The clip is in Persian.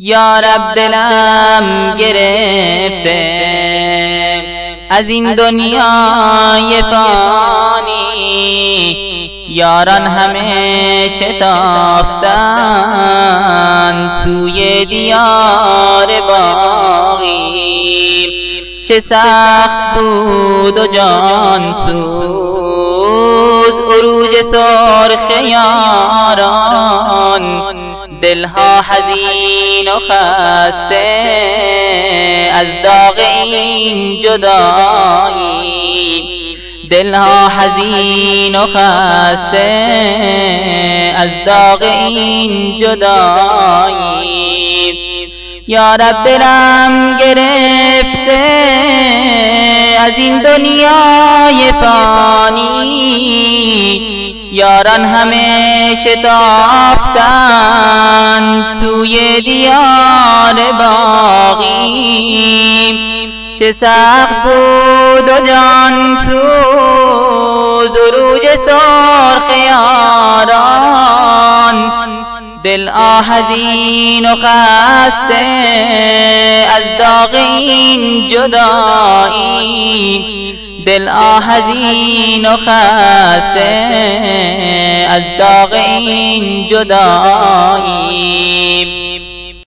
یا رب دلم گرفته از این دنیای فانی یاران همه شتافتن سوی دیار باقی چه سخت بود و جان سوز عروج سرخ یاران. دلها حزین و خسته از داغ این جدایی. دلها حزین و خسته از داغ این جدایی. یا رب دلم گرفته از این دنیای فانی. یاران همه شتافتند سوی دیار باقی. چه سخت بود و جان سوز روج سرخ یاران. دل آهزین و خسته از داغ این دل آهزین و خسته از داغین جدائی